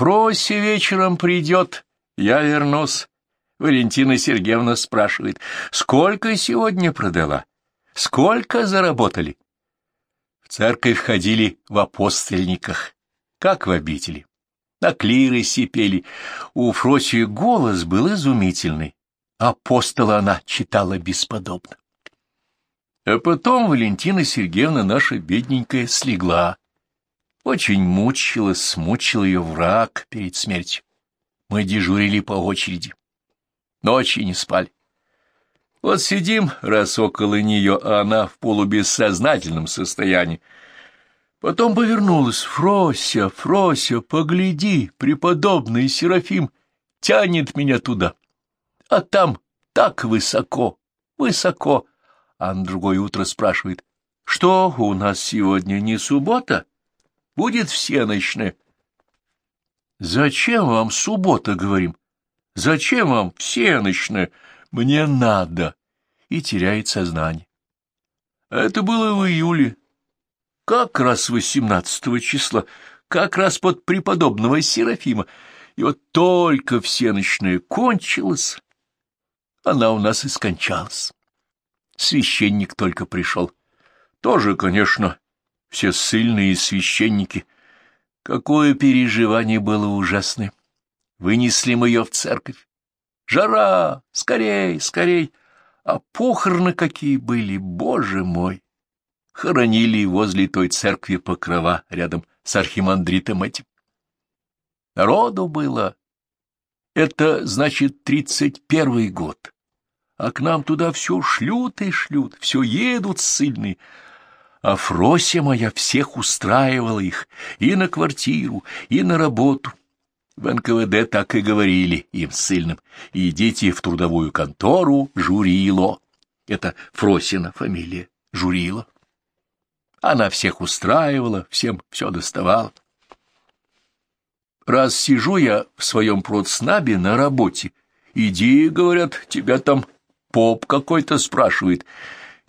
Фроси вечером придет, я вернусь. Валентина Сергеевна спрашивает, сколько сегодня продала? Сколько заработали? В церковь ходили в апостольниках, как в обители. На клиры сипели. У Фроси голос был изумительный. Апостола она читала бесподобно. А потом Валентина Сергеевна, наша бедненькая, слегла. Очень мучилась, смучил ее враг перед смертью. Мы дежурили по очереди. Ночи не спали. Вот сидим раз около нее, а она в полубессознательном состоянии. Потом повернулась. «Фрося, Фрося, погляди, преподобный Серафим тянет меня туда. А там так высоко, высоко». А на другое утро спрашивает, «Что, у нас сегодня не суббота? Будет всеночная?» «Зачем вам суббота?» — говорим. «Зачем вам всеночная? Мне надо!» И теряет сознание. Это было в июле, как раз восемнадцатого числа, как раз под преподобного Серафима. И вот только всеночная кончилась, она у нас и скончалась. Священник только пришел. Тоже, конечно, все сильные священники. Какое переживание было ужасное. Вынесли мы ее в церковь. Жара! Скорей, скорей! А похороны какие были, боже мой! хоронили возле той церкви Покрова рядом с архимандритом этим. Народу было. Это, значит, тридцать первый год. А к нам туда все шлют и шлют, все едут ссыльные. А Фрося моя всех устраивала их и на квартиру, и на работу. В НКВД так и говорили им ссыльным. Идите в трудовую контору Журило. Это Фросина фамилия, Журило. Она всех устраивала, всем все доставала. Раз сижу я в своем продснабе на работе, иди, говорят, тебя там поп какой-то спрашивает.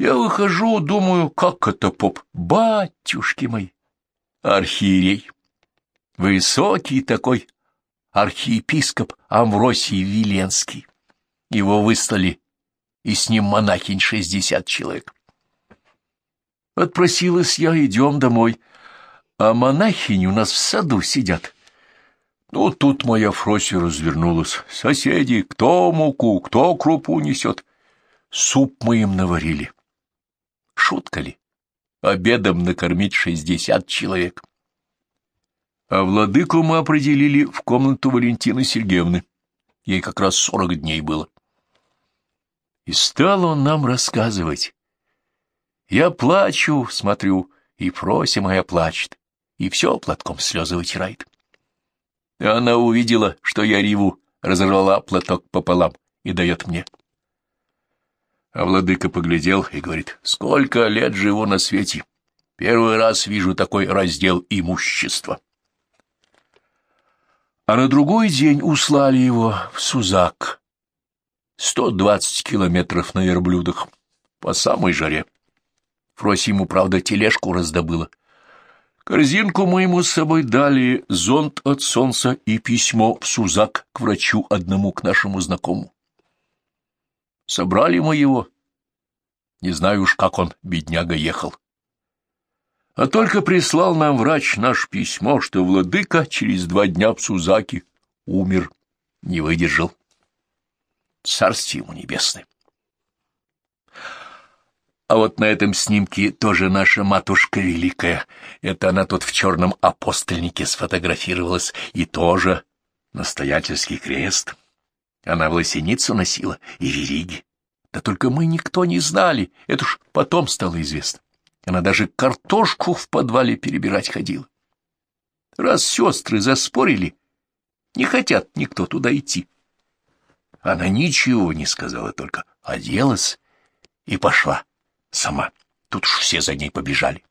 Я выхожу, думаю, как это поп? Батюшки мои! Архиерей. Высокий такой архиепископ Амвросий Виленский. Его выслали, и с ним монахинь шестьдесят человек. Отпросилась я, идем домой. А монахини у нас в саду сидят. Ну, тут моя Фрося развернулась. Соседи, кто муку, кто крупу несет? Суп мы им наварили. Шутка ли? Обедом накормить шестьдесят человек. А владыку мы определили в комнату Валентины Сергеевны. Ей как раз сорок дней было. И стал он нам рассказывать, я плачу, смотрю, и Фрося моя плачет, и все платком слезы вытирает. Она увидела, что я реву, разорвала платок пополам и дает мне. А владыка поглядел и говорит, сколько лет живу на свете. Первый раз вижу такой раздел имущества. А на другой день услали его в Сузак. Сто двадцать километров на верблюдах, по самой жаре. Фрося ему, правда, тележку раздобыла. Корзинку мы ему с собой дали, зонт от солнца и письмо в Сузак к врачу одному, к нашему знакомому. Собрали мы его. Не знаю уж, как он, бедняга, ехал. А только прислал нам врач наш письмо, что владыка через два дня в Сузаке умер, не выдержал. Царствие ему небесное. А вот на этом снимке тоже наша матушка великая. Это она тут в черном апостольнике сфотографировалась, и тоже настоятельский крест. Она в лосиницу носила и вериги. Да только мы никто не знали, это уж потом стало известно. Она даже картошку в подвале перебирать ходила. Раз сестры заспорили, не хотят никто туда идти. Она ничего не сказала, только оделась и пошла сама. Тут уж все за ней побежали.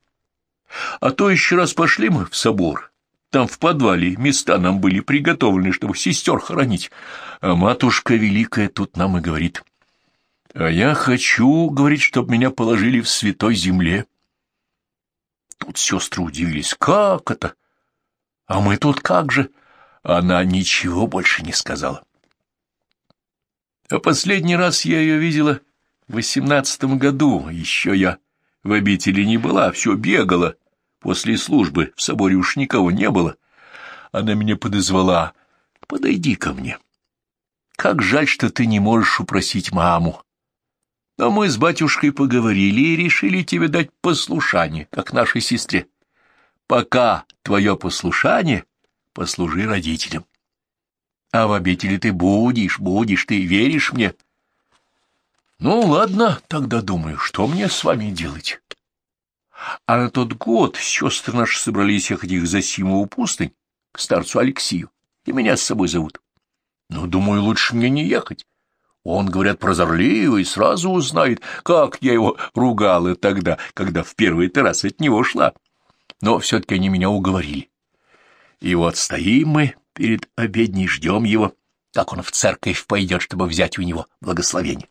А то еще раз пошли мы в собор. Там в подвале места нам были приготовлены, чтобы сестер хоронить. А матушка Великая тут нам и говорит. А я хочу, говорит, чтобы меня положили в святой земле. Тут сестры удивились. Как это? А мы тут как же? Она ничего больше не сказала. А последний раз я ее видела в восемнадцатом году. Еще я в обители не была, все бегала. После службы в соборе уж никого не было. Она меня подозвала. «Подойди ко мне. Как жаль, что ты не можешь упросить маму. Но мы с батюшкой поговорили и решили тебе дать послушание, как нашей сестре. Пока твое послушание, послужи родителям. А в обители ты будешь, будешь, ты веришь мне? Ну, ладно, тогда думаю, что мне с вами делать? А на тот год сестры наши собрались ехать их за Симову пустынь к старцу Алексию, и меня с собой зовут. Ну, думаю, лучше мне не ехать. Он, говорят, прозорливый, сразу узнает, как я его ругала тогда, когда в первый раз от него шла. Но все-таки они меня уговорили. И вот стоим мы перед обедней, ждем его, как он в церковь пойдет, чтобы взять у него благословение.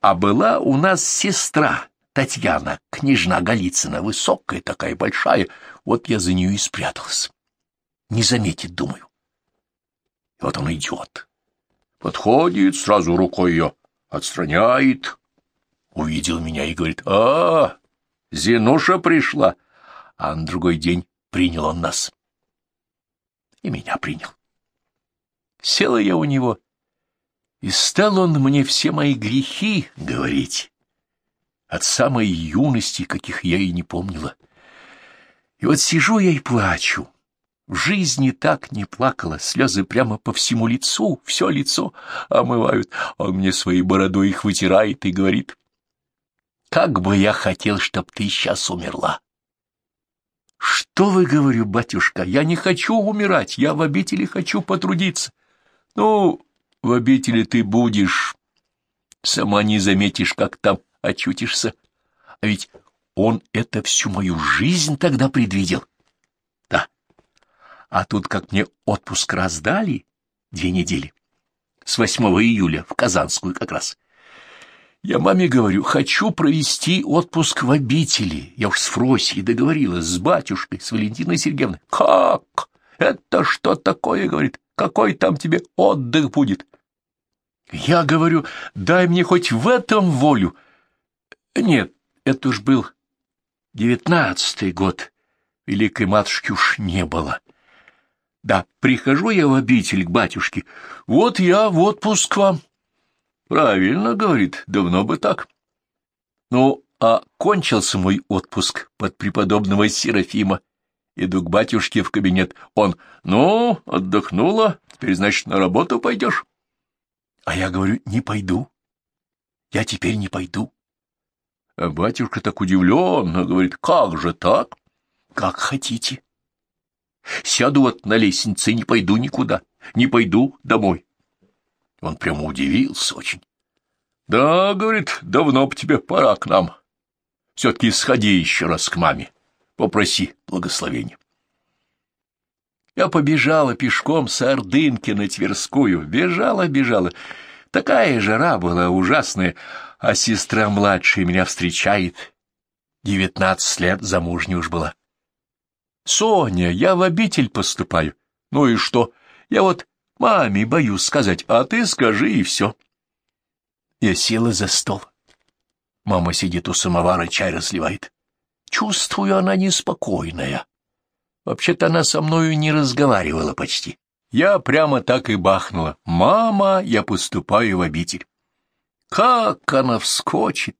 А была у нас сестра Татьяна, княжна Голицына, высокая такая, большая, вот я за нее и спряталась. Не заметит, думаю. Вот он идет. Подходит, сразу рукой ее отстраняет. Увидел меня и говорит, «А, Зинуша пришла!» А на другой день принял он нас. И меня принял. Села я у него, и стал он мне все мои грехи говорить, от самой юности, каких я и не помнила. И вот сижу я и плачу. В жизни так не плакала, слезы прямо по всему лицу, все лицо омывают. Он мне своей бородой их вытирает и говорит, «Как бы я хотел, чтоб ты сейчас умерла!» «Что вы, говорю, батюшка, я не хочу умирать, я в обители хочу потрудиться». «Ну, в обители ты будешь, сама не заметишь, как там очутишься. А ведь он это всю мою жизнь тогда предвидел». А тут, как мне отпуск раздали, две недели, с 8 июля, в Казанскую как раз. Я маме говорю, хочу провести отпуск в обители. Я уж с Фросией договорилась, с батюшкой, с Валентиной Сергеевной. Как? Это что такое, говорит? Какой там тебе отдых будет? Я говорю, дай мне хоть в этом волю. Нет, это уж был девятнадцатый год. Великой матушки уж не было. Да, прихожу я в обитель к батюшке. Вот я в отпуск вам. Правильно, говорит, давно бы так. Ну, а кончился мой отпуск под преподобного Серафима. Иду к батюшке в кабинет. Он, ну, отдохнула, теперь, значит, на работу пойдешь? А я говорю, не пойду. Я теперь не пойду. А батюшка так удивленно говорит, как же так? Как хотите. Сяду вот на лестнице и не пойду никуда, не пойду домой. Он прямо удивился очень. — Да, — говорит, — давно б тебе пора к нам. Все-таки сходи еще раз к маме, попроси благословения. Я побежала пешком с Ордынки на Тверскую, бежала, бежала. Такая жара была ужасная, а сестра младшая меня встречает. Девятнадцать лет замужней уж была. Соня, я в обитель поступаю. Ну и что? Я вот маме боюсь сказать, а ты скажи и все. Я села за стол. Мама сидит у самовара, чай разливает. Чувствую, она неспокойная. Вообще-то она со мною не разговаривала почти. Я прямо так и бахнула. «Мама, я поступаю в обитель». Как она вскочит!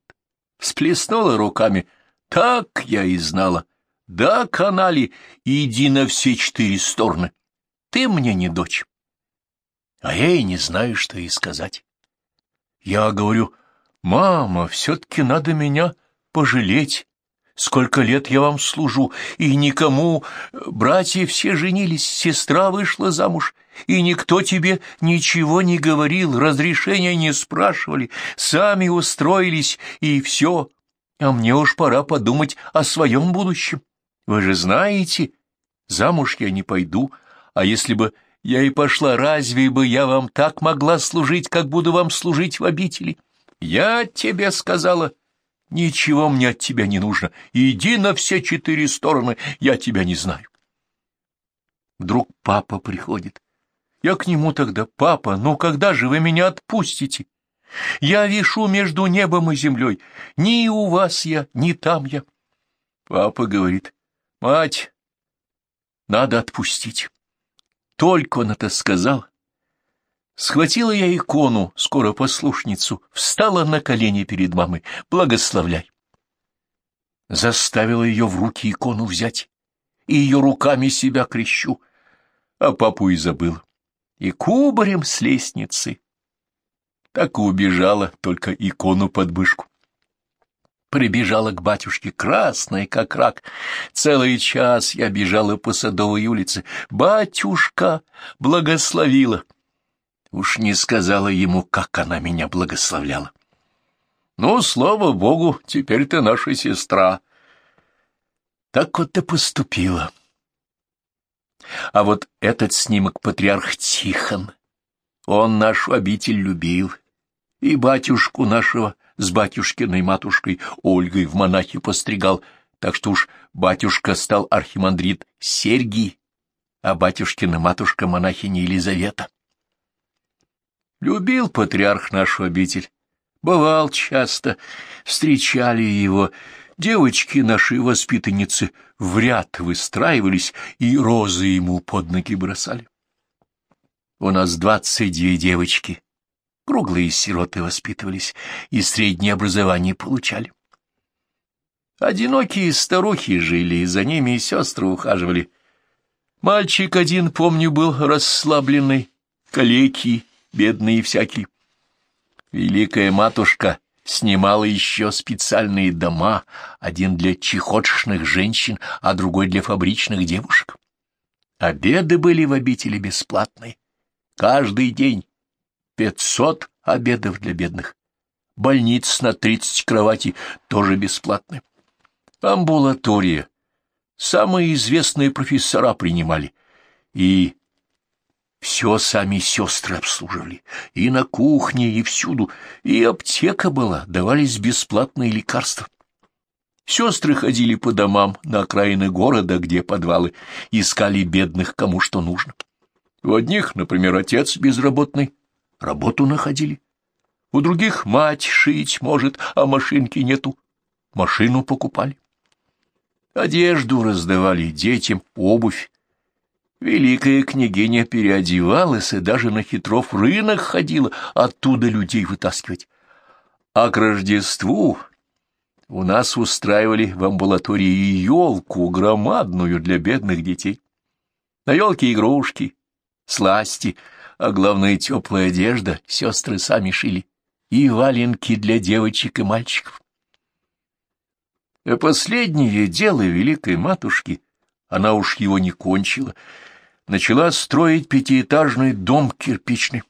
Всплеснула руками. Так я и знала. Да, канали, иди на все четыре стороны. Ты мне не дочь. А я и не знаю, что и сказать. Я говорю, мама, все-таки надо меня пожалеть. Сколько лет я вам служу, и никому... Братья все женились, сестра вышла замуж, и никто тебе ничего не говорил, разрешения не спрашивали, сами устроились, и все. А мне уж пора подумать о своем будущем. Вы же знаете, замуж я не пойду, а если бы я и пошла, разве бы я вам так могла служить, как буду вам служить в обители? Я тебе сказала, ничего мне от тебя не нужно, иди на все четыре стороны, я тебя не знаю. Вдруг папа приходит. Я к нему тогда, папа, ну когда же вы меня отпустите? Я вишу между небом и землей. Ни у вас я, ни там я. Папа говорит, мать, надо отпустить. Только он это сказал. Схватила я икону, скоро послушницу, встала на колени перед мамой. Благословляй. Заставила ее в руки икону взять, и ее руками себя крещу, а папу и забыл. И кубарем с лестницы. Так и убежала, только икону под мышку. Прибежала к батюшке, красная, как рак. Целый час я бежала по Садовой улице. Батюшка благословила. Уж не сказала ему, как она меня благословляла. Ну, слава богу, теперь ты наша сестра. Так вот ты поступила. А вот этот снимок патриарх Тихон, он нашу обитель любил, и батюшку нашего с батюшкиной матушкой Ольгой в монахи постригал, так что уж батюшка стал архимандрит Сергий, а батюшкина матушка монахиня Елизавета. Любил патриарх нашу обитель, бывал часто, встречали его, девочки наши воспитанницы в ряд выстраивались и розы ему под ноги бросали. У нас двадцать две девочки, Круглые сироты воспитывались и среднее образование получали. Одинокие старухи жили, за ними и сестры ухаживали. Мальчик один, помню, был расслабленный, калекий, бедный и всякий. Великая матушка снимала еще специальные дома, один для чехотшных женщин, а другой для фабричных девушек. Обеды были в обители бесплатные. Каждый день Пятьсот обедов для бедных. Больниц на тридцать кроватей тоже бесплатны. Амбулатория. Самые известные профессора принимали. И все сами сестры обслуживали. И на кухне, и всюду. И аптека была, давались бесплатные лекарства. Сестры ходили по домам на окраины города, где подвалы, искали бедных, кому что нужно. У одних, например, отец безработный, работу находили. У других мать шить может, а машинки нету. Машину покупали. Одежду раздавали детям, обувь. Великая княгиня переодевалась и даже на хитров рынок ходила оттуда людей вытаскивать. А к Рождеству у нас устраивали в амбулатории елку громадную для бедных детей. На елке игрушки, сласти — а главное, теплая одежда сестры сами шили, и валенки для девочек и мальчиков. А последнее дело великой матушки, она уж его не кончила, начала строить пятиэтажный дом кирпичный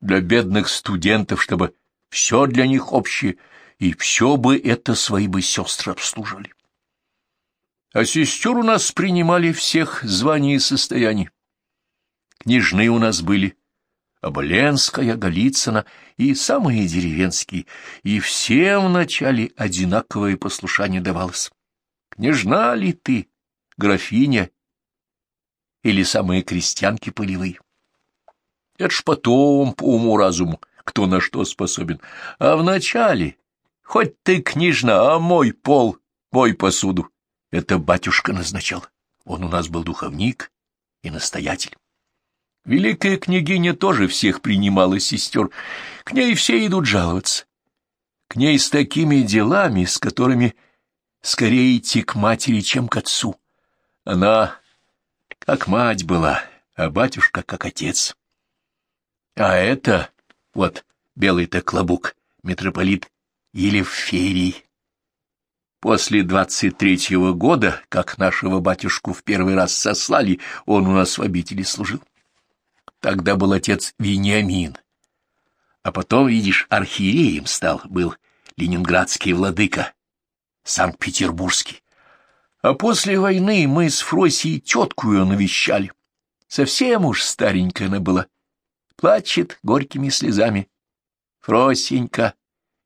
для бедных студентов, чтобы все для них общее, и все бы это свои бы сестры обслуживали. А сестер у нас принимали всех званий и состояний. Княжны у нас были, Оболенская, Голицына и самые деревенские, и всем вначале одинаковое послушание давалось. Княжна ли ты, графиня или самые крестьянки полевые? Это ж потом по уму-разуму, кто на что способен. А вначале, хоть ты княжна, а мой пол, мой посуду, это батюшка назначал. Он у нас был духовник и настоятель. Великая княгиня тоже всех принимала сестер, к ней все идут жаловаться. К ней с такими делами, с которыми скорее идти к матери, чем к отцу. Она как мать была, а батюшка как отец. А это, вот, белый-то клобук, митрополит Елеферий. После двадцать третьего года, как нашего батюшку в первый раз сослали, он у нас в обители служил. Тогда был отец Вениамин. А потом, видишь, архиереем стал, был ленинградский владыка, Санкт-Петербургский. А после войны мы с Фросией тетку ее навещали. Совсем уж старенькая она была. Плачет горькими слезами. Фросенька,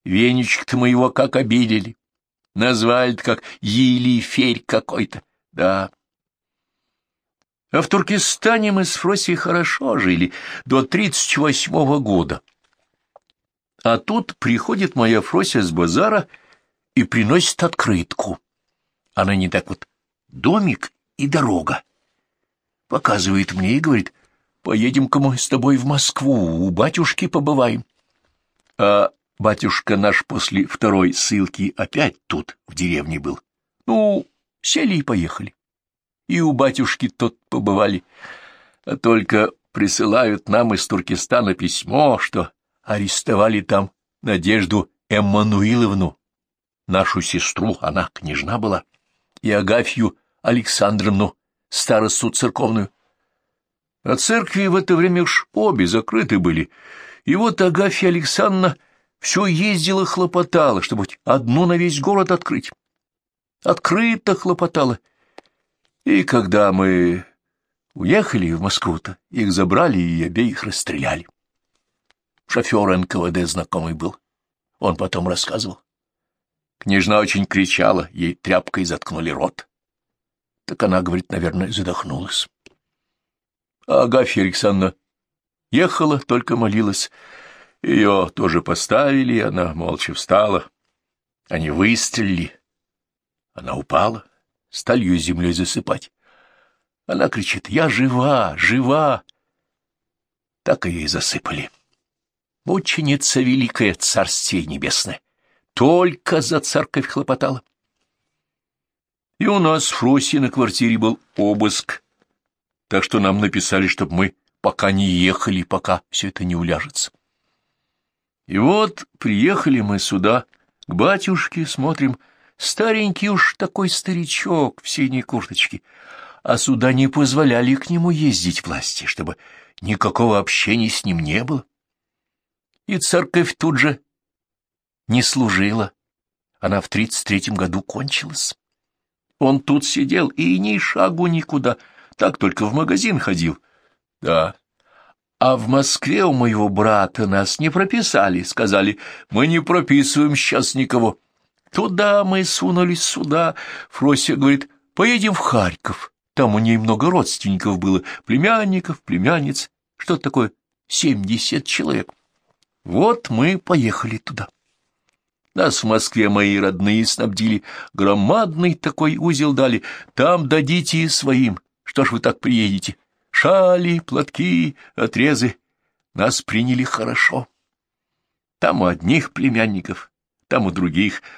венечек-то мы его как обидели. Назвали как Елиферь какой-то. Да, А в Туркестане мы с Фросей хорошо жили до тридцать восьмого года. А тут приходит моя Фрося с базара и приносит открытку. Она не так вот домик и дорога. Показывает мне и говорит, поедем-ка мы с тобой в Москву, у батюшки побываем. А батюшка наш после второй ссылки опять тут, в деревне был. Ну, сели и поехали и у батюшки тот побывали. А только присылают нам из Туркестана письмо, что арестовали там Надежду Эммануиловну, нашу сестру, она княжна была, и Агафью Александровну, старосту церковную. А церкви в это время уж обе закрыты были, и вот Агафья Александровна все ездила хлопотала, чтобы одну на весь город открыть. Открыто хлопотала — и когда мы уехали в Москву-то, их забрали и обеих расстреляли. Шофер НКВД знакомый был. Он потом рассказывал. Княжна очень кричала, ей тряпкой заткнули рот. Так она, говорит, наверное, задохнулась. А Агафья Александровна ехала, только молилась. Ее тоже поставили, она молча встала. Они выстрелили. Она упала стали ее землей засыпать. Она кричит «Я жива, жива!» Так ее и засыпали. Мученица великая, царствие небесное, только за церковь хлопотала. И у нас в Фросе на квартире был обыск, так что нам написали, чтобы мы пока не ехали, пока все это не уляжется. И вот приехали мы сюда, к батюшке, смотрим — Старенький уж такой старичок в синей курточке, а сюда не позволяли к нему ездить власти, чтобы никакого общения с ним не было. И церковь тут же не служила, она в тридцать третьем году кончилась. Он тут сидел и ни шагу никуда, так только в магазин ходил. Да, а в Москве у моего брата нас не прописали, сказали, мы не прописываем сейчас никого. Туда мы сунулись, сюда. Фрося говорит, поедем в Харьков. Там у ней много родственников было, племянников, племянниц. Что такое? Семьдесят человек. Вот мы поехали туда. Нас в Москве мои родные снабдили. Громадный такой узел дали. Там дадите своим. Что ж вы так приедете? Шали, платки, отрезы. Нас приняли хорошо. Там у одних племянников, там у других —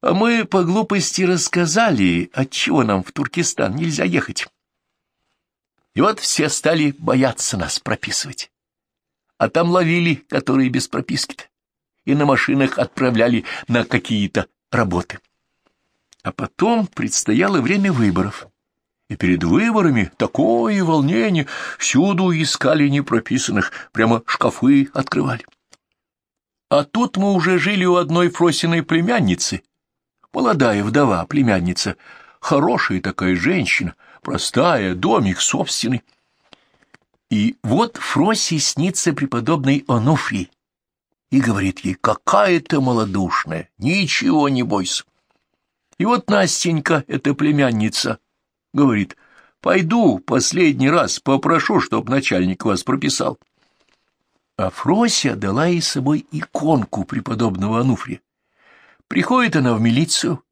а мы по глупости рассказали, отчего нам в Туркестан нельзя ехать. И вот все стали бояться нас прописывать. А там ловили, которые без прописки-то, и на машинах отправляли на какие-то работы. А потом предстояло время выборов. И перед выборами такое волнение, всюду искали непрописанных, прямо шкафы открывали. А тут мы уже жили у одной Фросиной племянницы, молодая вдова, племянница, хорошая такая женщина, простая, домик собственный. И вот Фросе снится преподобный Онуфрий и говорит ей, какая ты малодушная, ничего не бойся. И вот Настенька, эта племянница, говорит, пойду последний раз попрошу, чтоб начальник вас прописал. А Фрося дала ей собой иконку преподобного Ануфрия. Приходит она в милицию,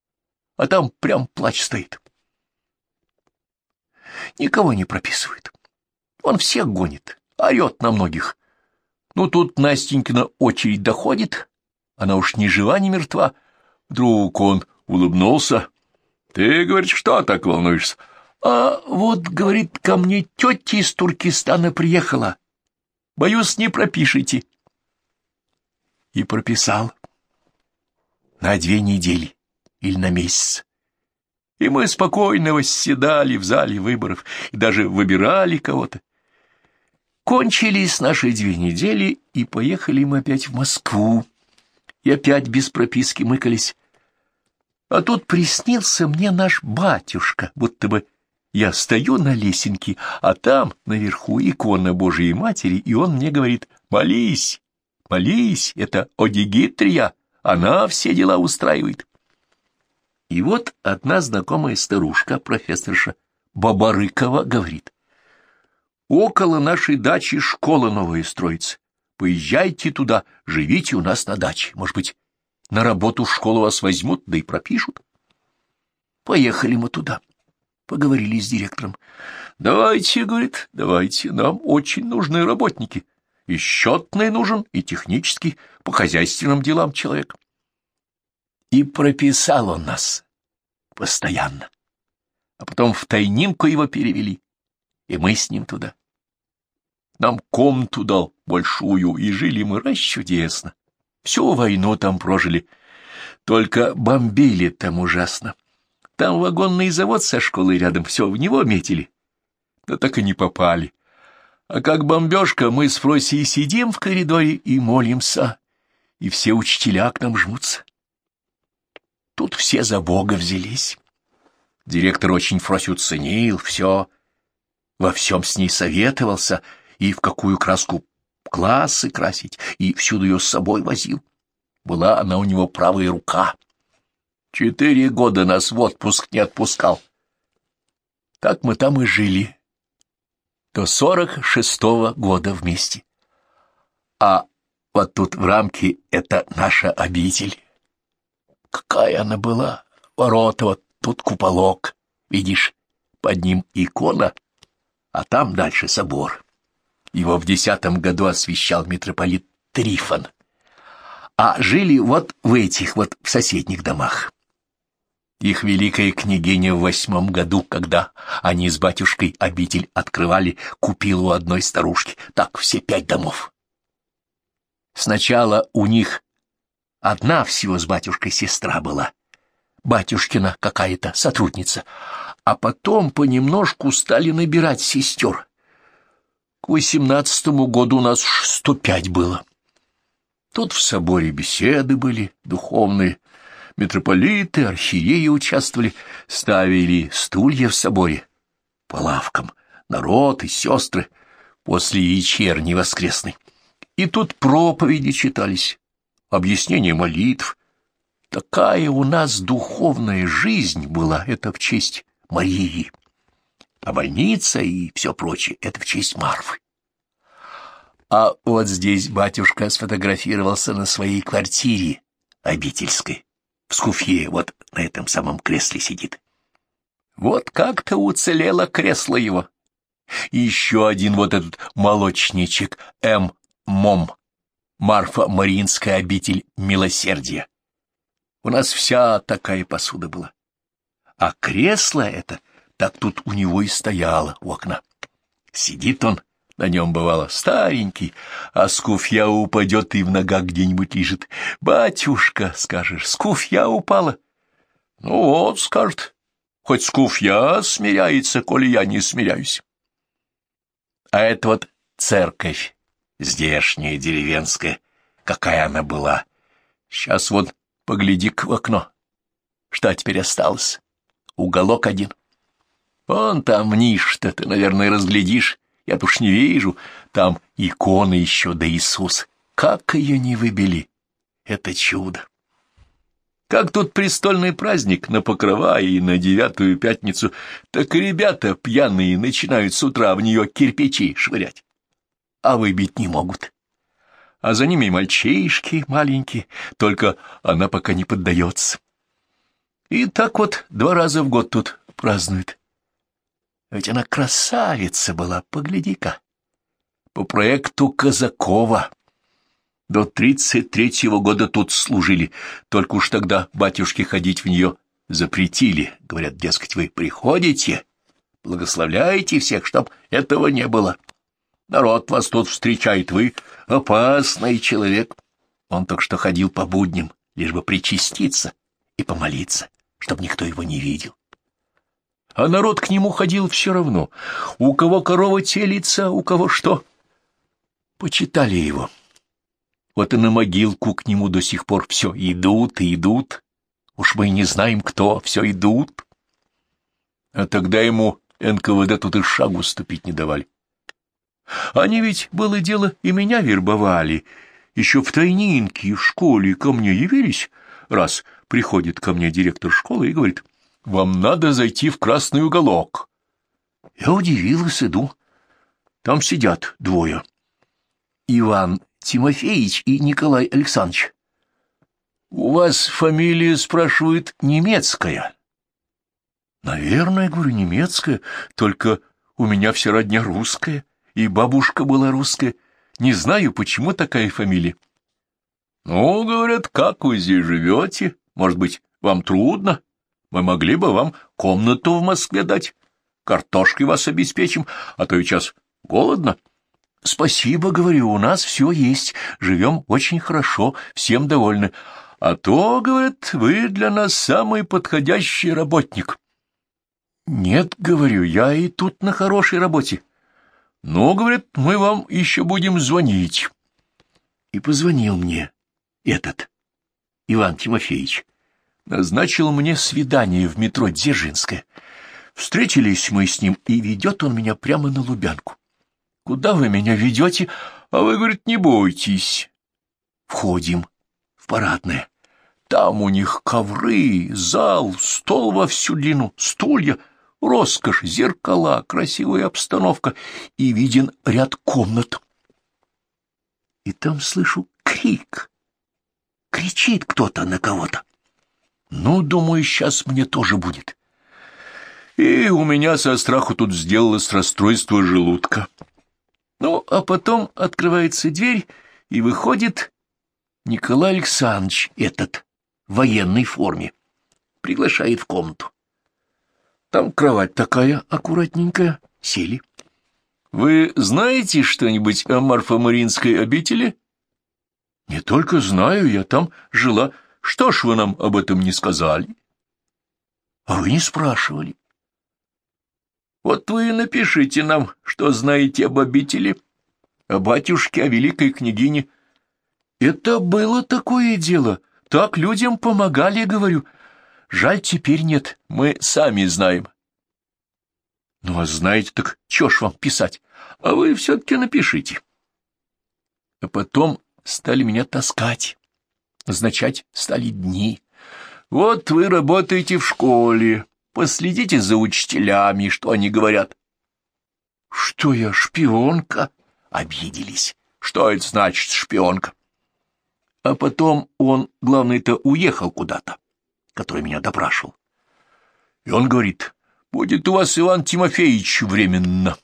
а там прям плач стоит. Никого не прописывает. Он всех гонит, орет на многих. Ну, тут Настенькина очередь доходит, она уж ни жива, ни мертва. Вдруг он улыбнулся. Ты, говоришь, что так волнуешься? А вот, говорит, ко мне тетя из Туркестана приехала. Боюсь, не пропишите. И прописал на две недели или на месяц. И мы спокойно восседали в зале выборов и даже выбирали кого-то. Кончились наши две недели, и поехали мы опять в Москву. И опять без прописки мыкались. А тут приснился мне наш батюшка, будто бы я стою на лесенке, а там наверху икона Божией Матери, и он мне говорит «Молись, молись, это Одигитрия, она все дела устраивает. И вот одна знакомая старушка, профессорша Бабарыкова, говорит, Около нашей дачи школа новая строится. Поезжайте туда, живите у нас на даче. Может быть, на работу в школу вас возьмут, да и пропишут. Поехали мы туда. Поговорили с директором. Давайте, говорит, давайте, нам очень нужны работники. И счетный нужен, и технический, по хозяйственным делам человек. И прописал он нас постоянно. А потом в тайнинку его перевели, и мы с ним туда. Нам комнату дал большую, и жили мы раз чудесно. Всю войну там прожили. Только бомбили там ужасно. Там вагонный завод со школой рядом, все в него метили. Да так и не попали. А как бомбежка, мы с Фросией сидим в коридоре и молимся, и все учителя к нам жмутся. Тут все за Бога взялись. Директор очень Фросю ценил, все, во всем с ней советовался, и в какую краску классы красить, и всюду ее с собой возил. Была она у него правая рука. Четыре года нас в отпуск не отпускал. Так мы там и жили до сорок шестого года вместе. А вот тут в рамке это наша обитель. Какая она была! Ворота вот тут куполок, видишь, под ним икона, а там дальше собор. Его в десятом году освящал митрополит Трифон. А жили вот в этих вот в соседних домах. Их великая княгиня в восьмом году, когда они с батюшкой обитель открывали, купила у одной старушки. Так все пять домов. Сначала у них одна всего с батюшкой сестра была. Батюшкина какая-то сотрудница. А потом понемножку стали набирать сестер. К восемнадцатому году у нас сто пять было. Тут в соборе беседы были духовные, митрополиты, архиереи участвовали, ставили стулья в соборе, по лавкам, народ и сестры после вечерней воскресной. И тут проповеди читались, объяснения молитв. Такая у нас духовная жизнь была, это в честь Марии. А больница и все прочее — это в честь Марфы. А вот здесь батюшка сфотографировался на своей квартире обительской в скуфье, вот на этом самом кресле сидит. Вот как-то уцелело кресло его. Еще один вот этот молочничек М. Мом, Марфа Мариинская обитель милосердия. У нас вся такая посуда была. А кресло это так тут у него и стояло у окна. Сидит он, на нем бывало старенький, а скуфья упадет и в ногах где-нибудь лежит. «Батюшка», — скажешь, — «скуфья упала». «Ну вот», — скажет, — «хоть скуфья смиряется, коли я не смиряюсь». А это вот церковь, здешняя, деревенская, какая она была. Сейчас вот погляди в окно. Что теперь осталось? Уголок один. Вон там ниш-то ты, наверное, разглядишь. Я-то уж не вижу. Там икона еще, да Иисус. Как ее не выбили? Это чудо. Как тут престольный праздник на Покрова и на девятую пятницу, так и ребята пьяные начинают с утра в нее кирпичи швырять. А выбить не могут. А за ними мальчишки маленькие, только она пока не поддается. И так вот два раза в год тут празднуют. Ведь она красавица была, погляди-ка. По проекту Казакова. До тридцать третьего года тут служили, только уж тогда батюшки ходить в нее запретили. Говорят, дескать, вы приходите, благословляете всех, чтоб этого не было. Народ вас тут встречает, вы опасный человек. Он только что ходил по будням, лишь бы причаститься и помолиться, чтоб никто его не видел а народ к нему ходил все равно. У кого корова телится, у кого что. Почитали его. Вот и на могилку к нему до сих пор все идут и идут. Уж мы и не знаем, кто, все идут. А тогда ему НКВД тут и шагу ступить не давали. Они ведь, было дело, и меня вербовали. Еще в тайнинке в школе ко мне явились. Раз приходит ко мне директор школы и говорит — вам надо зайти в красный уголок. Я удивилась, иду. Там сидят двое. Иван Тимофеевич и Николай Александрович. У вас фамилия, спрашивают, немецкая? Наверное, говорю, немецкая, только у меня вся родня русская, и бабушка была русская. Не знаю, почему такая фамилия. Ну, говорят, как вы здесь живете? Может быть, вам трудно? Мы могли бы вам комнату в Москве дать. Картошкой вас обеспечим, а то сейчас голодно. Спасибо, говорю, у нас все есть, живем очень хорошо, всем довольны. А то, говорят, вы для нас самый подходящий работник. Нет, говорю, я и тут на хорошей работе. Ну, говорят, мы вам еще будем звонить. И позвонил мне этот Иван Тимофеевич. Назначил мне свидание в метро Дзержинское. Встретились мы с ним, и ведет он меня прямо на Лубянку. Куда вы меня ведете? А вы, говорит, не бойтесь. Входим в парадное. Там у них ковры, зал, стол во всю длину, стулья, роскошь, зеркала, красивая обстановка и виден ряд комнат. И там слышу крик. Кричит кто-то на кого-то. Ну, думаю, сейчас мне тоже будет. И у меня со страху тут сделалось расстройство желудка. Ну, а потом открывается дверь, и выходит Николай Александрович этот, в военной форме. Приглашает в комнату. Там кровать такая аккуратненькая. Сели. Вы знаете что-нибудь о Марфа-Маринской обители? Не только знаю, я там жила. Что ж вы нам об этом не сказали? А вы не спрашивали. Вот вы и напишите нам, что знаете об обители, о батюшке, о великой княгине. Это было такое дело, так людям помогали, говорю. Жаль, теперь нет, мы сами знаем. Ну, а знаете, так чё ж вам писать? А вы все-таки напишите. А потом стали меня таскать, назначать стали дни. Вот вы работаете в школе, Последите за учителями, что они говорят. — Что я, шпионка? — обиделись. — Что это значит, шпионка? А потом он, главное-то, уехал куда-то, который меня допрашивал. И он говорит, будет у вас Иван Тимофеевич временно.